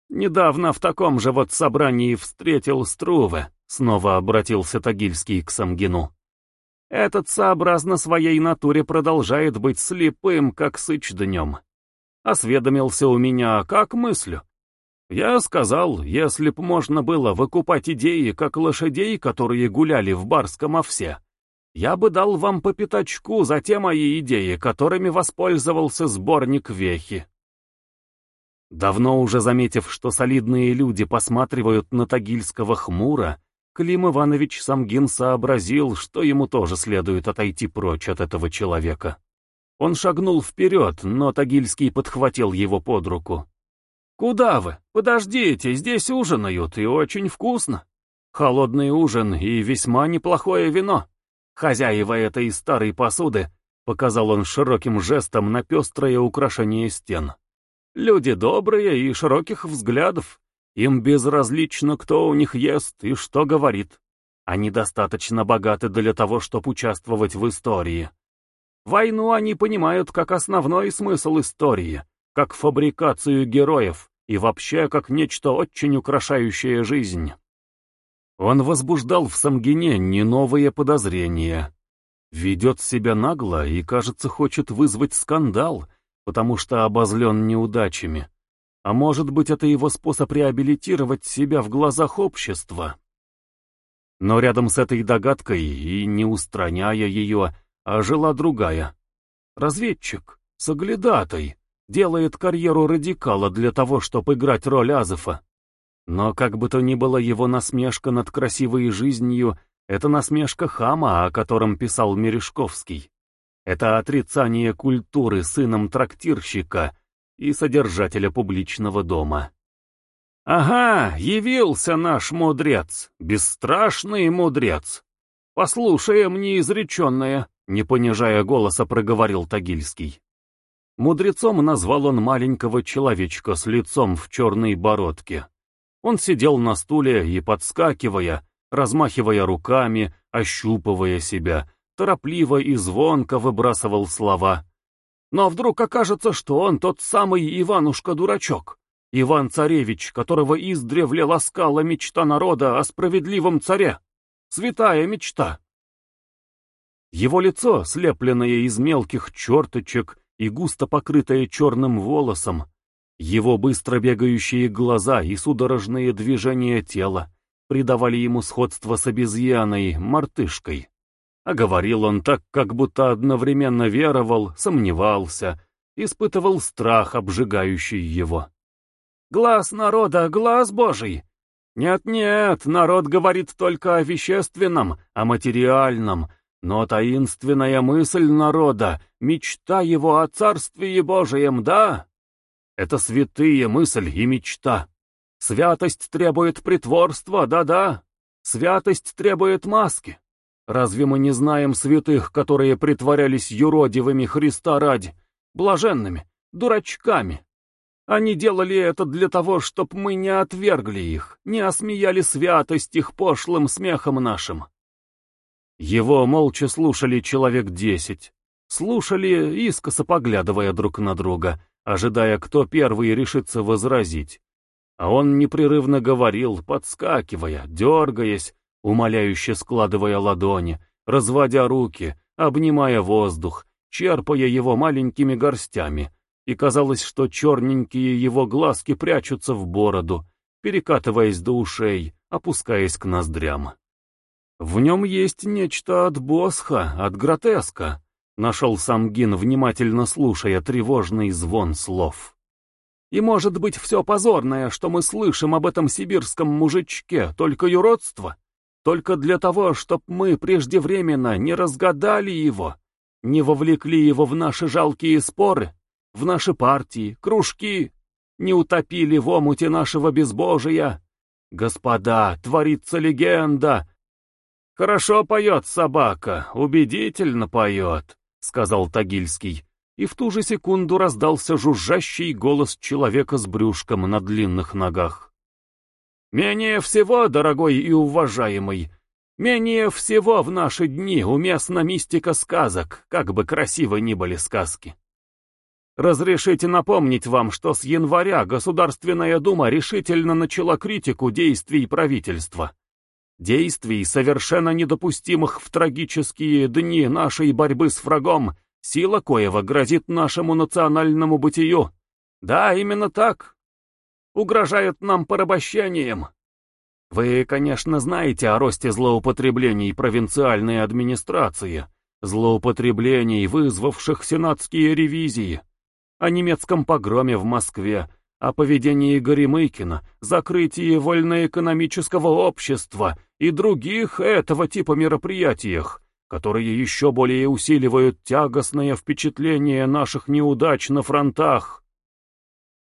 «Недавно в таком же вот собрании встретил Струве», — снова обратился Тагильский к Самгину. Этот сообразно своей натуре продолжает быть слепым, как сыч днем. Осведомился у меня, как мыслю. Я сказал, если б можно было выкупать идеи, как лошадей, которые гуляли в барском овсе, я бы дал вам по пятачку за те мои идеи, которыми воспользовался сборник Вехи. Давно уже заметив, что солидные люди посматривают на Тагильского хмуро, Клим Иванович Самгин сообразил, что ему тоже следует отойти прочь от этого человека. Он шагнул вперед, но Тагильский подхватил его под руку. «Куда вы? Подождите, здесь ужинают, и очень вкусно. Холодный ужин и весьма неплохое вино. Хозяева этой старой посуды», — показал он широким жестом на пестрое украшение стен. «Люди добрые и широких взглядов, им безразлично, кто у них ест и что говорит. Они достаточно богаты для того, чтобы участвовать в истории. Войну они понимают как основной смысл истории, как фабрикацию героев и вообще как нечто очень украшающее жизнь. Он возбуждал в Самгине не новые подозрения. Ведет себя нагло и, кажется, хочет вызвать скандал, потому что обозлен неудачами. А может быть, это его способ реабилитировать себя в глазах общества? Но рядом с этой догадкой, и не устраняя ее, а жила другая. Разведчик, соглядатай, делает карьеру радикала для того, чтобы играть роль Азефа. Но как бы то ни было его насмешка над красивой жизнью, это насмешка хама, о котором писал Мережковский. Это отрицание культуры сыном трактирщика, и содержателя публичного дома. «Ага, явился наш мудрец, бесстрашный мудрец. Послушаем неизреченное», — не понижая голоса проговорил Тагильский. Мудрецом назвал он маленького человечка с лицом в черной бородке. Он сидел на стуле и, подскакивая, размахивая руками, ощупывая себя, торопливо и звонко выбрасывал слова Но вдруг окажется, что он тот самый Иванушка-дурачок, Иван-царевич, которого издревле ласкала мечта народа о справедливом царе. Святая мечта. Его лицо, слепленное из мелких черточек и густо покрытое черным волосом, его быстро бегающие глаза и судорожные движения тела придавали ему сходство с обезьяной, мартышкой. А говорил он так, как будто одновременно веровал, сомневался, испытывал страх, обжигающий его. «Глаз народа, глаз Божий!» Нет-нет, народ говорит только о вещественном, о материальном, но таинственная мысль народа, мечта его о Царстве Божием, да? Это святые мысль и мечта. Святость требует притворства, да-да. Святость требует маски. Разве мы не знаем святых, которые притворялись юродивыми Христа ради, блаженными, дурачками? Они делали это для того, чтоб мы не отвергли их, не осмеяли святость их пошлым смехом нашим. Его молча слушали человек десять. Слушали, искоса поглядывая друг на друга, ожидая, кто первый решится возразить. А он непрерывно говорил, подскакивая, дергаясь, умоляюще складывая ладони, разводя руки, обнимая воздух, черпая его маленькими горстями, и казалось, что черненькие его глазки прячутся в бороду, перекатываясь до ушей, опускаясь к ноздрям. В нем есть нечто от босха, от гротеска, нашел Самгин, внимательно слушая тревожный звон слов. И может быть все позорное, что мы слышим об этом сибирском мужичке, только юродство? Только для того, чтоб мы преждевременно не разгадали его, не вовлекли его в наши жалкие споры, в наши партии, кружки, не утопили в омуте нашего безбожия. Господа, творится легенда. Хорошо поет собака, убедительно поет, сказал Тагильский, и в ту же секунду раздался жужжащий голос человека с брюшком на длинных ногах. Менее всего, дорогой и уважаемый, менее всего в наши дни уместна мистика сказок, как бы красиво ни были сказки. Разрешите напомнить вам, что с января Государственная Дума решительно начала критику действий правительства. Действий, совершенно недопустимых в трагические дни нашей борьбы с врагом, сила коего грозит нашему национальному бытию. Да, именно так, угрожают нам порабощением. Вы, конечно, знаете о росте злоупотреблений провинциальной администрации, злоупотреблений, вызвавших сенатские ревизии, о немецком погроме в Москве, о поведении Горемыкина, закрытии вольноэкономического общества и других этого типа мероприятиях, которые еще более усиливают тягостное впечатление наших неудач на фронтах.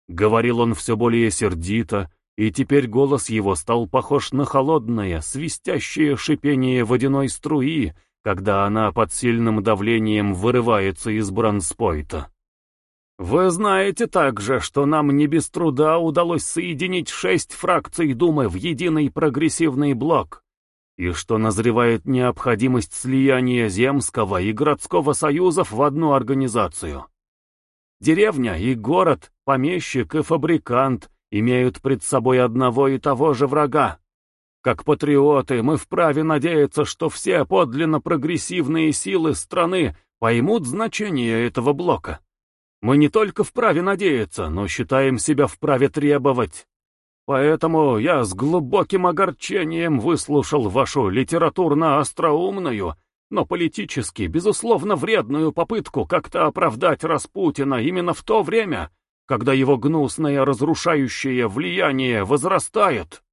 Говорил он все более сердито, и теперь голос его стал похож на холодное, свистящее шипение водяной струи, когда она под сильным давлением вырывается из бронспойта. Вы знаете также, что нам не без труда удалось соединить шесть фракций Думы в единый прогрессивный блок, и что назревает необходимость слияния Земского и Городского союзов в одну организацию. Деревня и город, помещик и фабрикант имеют пред собой одного и того же врага. Как патриоты мы вправе надеяться, что все подлинно прогрессивные силы страны поймут значение этого блока. Мы не только вправе надеяться, но считаем себя вправе требовать. Поэтому я с глубоким огорчением выслушал вашу литературно-остроумную но политически, безусловно, вредную попытку как-то оправдать Распутина именно в то время, когда его гнусное разрушающее влияние возрастает.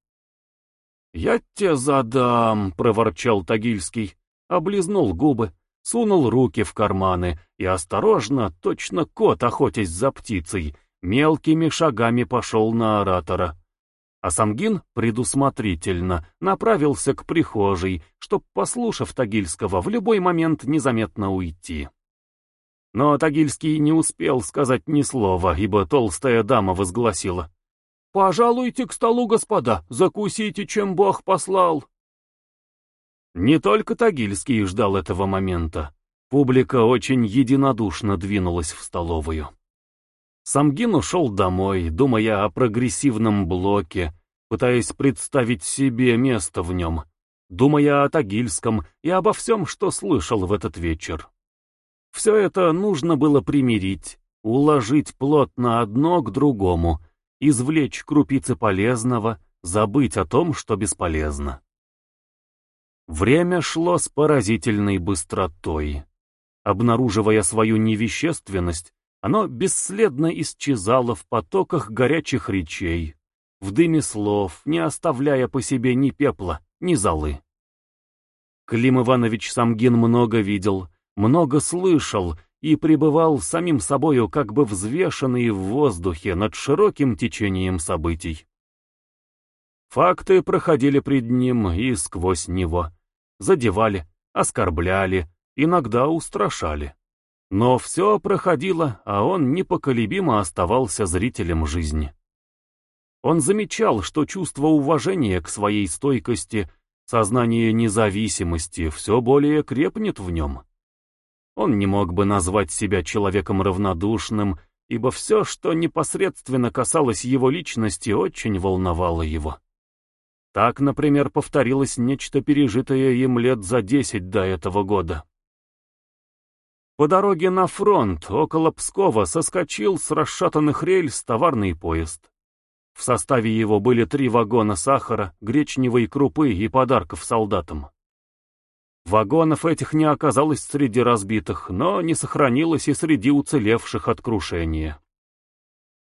«Я тебе задам», — проворчал Тагильский, облизнул губы, сунул руки в карманы и осторожно, точно кот, охотясь за птицей, мелкими шагами пошел на оратора. А Самгин предусмотрительно направился к прихожей, чтоб, послушав Тагильского, в любой момент незаметно уйти. Но Тагильский не успел сказать ни слова, ибо толстая дама возгласила. «Пожалуйте к столу, господа, закусите, чем Бог послал». Не только Тагильский ждал этого момента. Публика очень единодушно двинулась в столовую. Самгин ушел домой, думая о прогрессивном блоке, пытаясь представить себе место в нем, думая о Тагильском и обо всем, что слышал в этот вечер. Все это нужно было примирить, уложить плотно одно к другому, извлечь крупицы полезного, забыть о том, что бесполезно. Время шло с поразительной быстротой. Обнаруживая свою невещественность, оно бесследно исчезало в потоках горячих речей, в дыме слов, не оставляя по себе ни пепла, ни золы. Клим Иванович Самгин много видел, много слышал и пребывал самим собою как бы взвешенный в воздухе над широким течением событий. Факты проходили пред ним и сквозь него, задевали, оскорбляли, иногда устрашали. Но все проходило, а он непоколебимо оставался зрителем жизни. Он замечал, что чувство уважения к своей стойкости, сознание независимости все более крепнет в нем. Он не мог бы назвать себя человеком равнодушным, ибо все, что непосредственно касалось его личности, очень волновало его. Так, например, повторилось нечто пережитое им лет за десять до этого года. По дороге на фронт около Пскова соскочил с расшатанных рельс товарный поезд. В составе его были три вагона сахара, гречневой крупы и подарков солдатам. Вагонов этих не оказалось среди разбитых, но не сохранилось и среди уцелевших от крушения.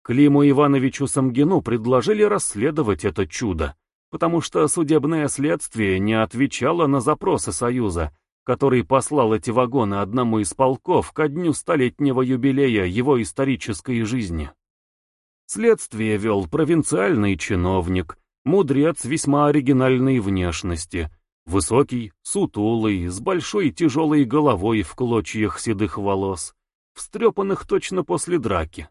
Климу Ивановичу Самгину предложили расследовать это чудо, потому что судебное следствие не отвечало на запросы Союза, который послал эти вагоны одному из полков ко дню столетнего юбилея его исторической жизни. Следствие вел провинциальный чиновник, мудрец весьма оригинальной внешности, высокий, сутулый, с большой тяжелой головой в клочьях седых волос, встрепанных точно после драки.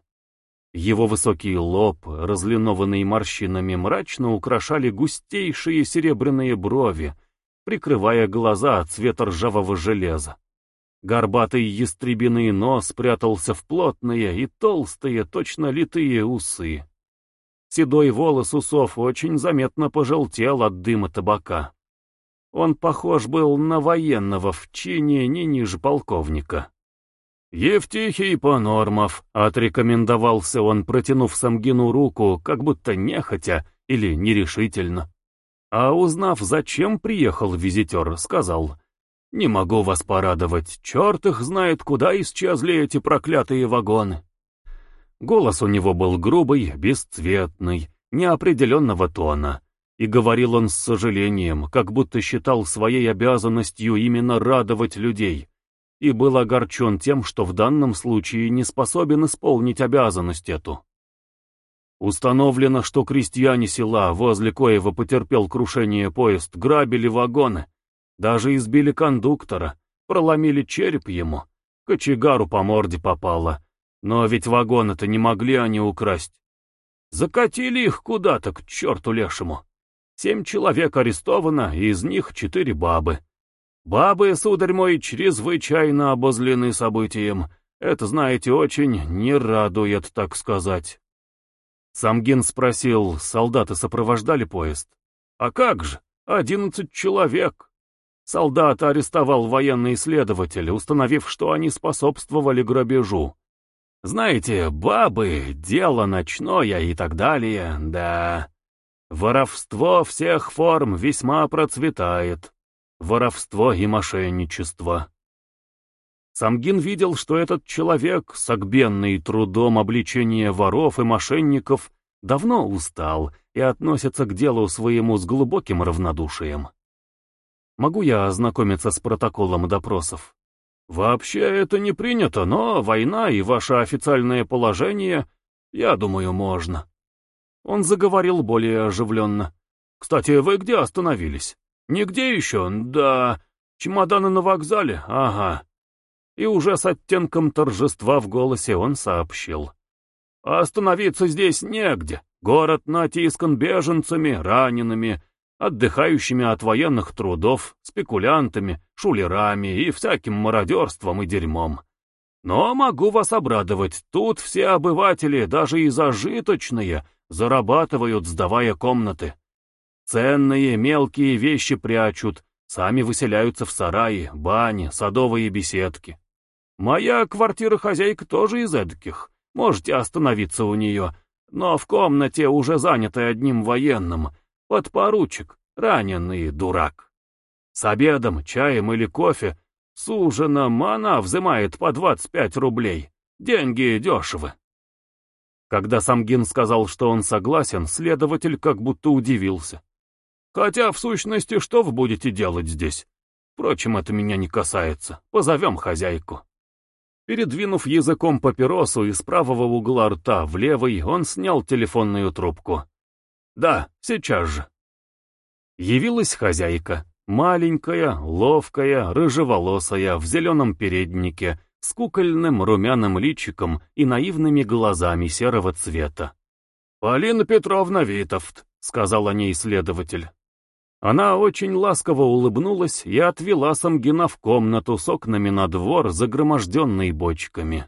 Его высокий лоб, разлинованный морщинами, мрачно украшали густейшие серебряные брови, прикрывая глаза цвета ржавого железа. Горбатый ястребиный нос прятался в плотные и толстые, точно литые усы. Седой волос усов очень заметно пожелтел от дыма табака. Он похож был на военного в чине не ниже полковника. «Евтихий Панормов», — отрекомендовался он, протянув Самгину руку, как будто нехотя или нерешительно. А узнав, зачем приехал визитер, сказал, «Не могу вас порадовать, черт их знает, куда исчезли эти проклятые вагоны». Голос у него был грубый, бесцветный, неопределенного тона, и говорил он с сожалением, как будто считал своей обязанностью именно радовать людей, и был огорчен тем, что в данном случае не способен исполнить обязанность эту. Установлено, что крестьяне села, возле коего потерпел крушение поезд, грабили вагоны, даже избили кондуктора, проломили череп ему, кочегару по морде попало. Но ведь вагоны-то не могли они украсть. Закатили их куда-то, к черту лешему. Семь человек арестовано, из них четыре бабы. Бабы, сударь мой, чрезвычайно обозлены событием. Это, знаете, очень не радует, так сказать. Самгин спросил, солдаты сопровождали поезд? А как же, одиннадцать человек. Солдата арестовал военный следователь, установив, что они способствовали грабежу. Знаете, бабы, дело ночное и так далее, да. Воровство всех форм весьма процветает. Воровство и мошенничество. Самгин видел, что этот человек, согбенный трудом обличения воров и мошенников, давно устал и относится к делу своему с глубоким равнодушием. Могу я ознакомиться с протоколом допросов? Вообще это не принято, но война и ваше официальное положение, я думаю, можно. Он заговорил более оживленно. Кстати, вы где остановились? Нигде еще? Да. Чемоданы на вокзале? Ага и уже с оттенком торжества в голосе он сообщил. «Остановиться здесь негде. Город натискан беженцами, ранеными. отдыхающими от военных трудов, спекулянтами, шулерами и всяким мародерством и дерьмом. Но могу вас обрадовать, тут все обыватели, даже и зажиточные, зарабатывают, сдавая комнаты. Ценные мелкие вещи прячут, сами выселяются в сараи, бани, садовые беседки. Моя квартира-хозяйка тоже из эдаких, можете остановиться у нее, но в комнате уже занятой одним военным, подпоручик, раненый дурак. С обедом, чаем или кофе, с ужином она взимает по 25 рублей. Деньги дешевы. Когда Самгин сказал, что он согласен, следователь как будто удивился. Хотя, в сущности, что вы будете делать здесь? Впрочем, это меня не касается. Позовем хозяйку. Передвинув языком папиросу из правого угла рта в левый, он снял телефонную трубку. «Да, сейчас же». Явилась хозяйка. Маленькая, ловкая, рыжеволосая, в зеленом переднике, с кукольным румяным личиком и наивными глазами серого цвета. «Полина Петровна Витовт», — сказал о ней следователь. Она очень ласково улыбнулась и отвела Самгина в комнату с окнами на двор, загроможденный бочками.